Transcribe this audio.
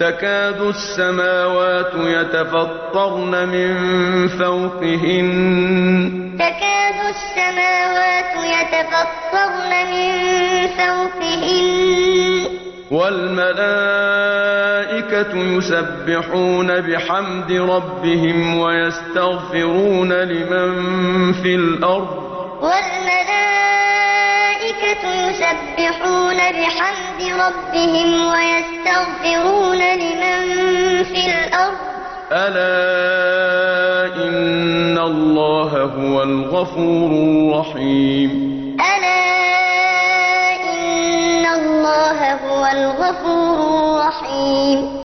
تَكَادُ السَّمَاوَاتُ يَتَفَطَّرْنَ مِن فَوْقِهِنَّ ۚ. وَالْمَلَائِكَةُ يُسَبِّحُونَ بِحَمْدِ رَبِّهِمْ وَيَسْتَغْفِرُونَ لِمَن فِي الْأَرْضِ ۗ. تَكَادُ السَّمَاوَاتُ يَتَفَطَّرْنَ مِن فَوْقِهِنَّ ۚ وَالْمَلَائِكَةُ يُسَبِّحُونَ بِحَمْدِ رَبِّهِمْ وَيَسْتَغْفِرُونَ لِمَن فِي الْأَرْضِ ۗ أَلَا إِنَّ اللَّهَ هُوَ الْغَفُورُ الرَّحِيمُ.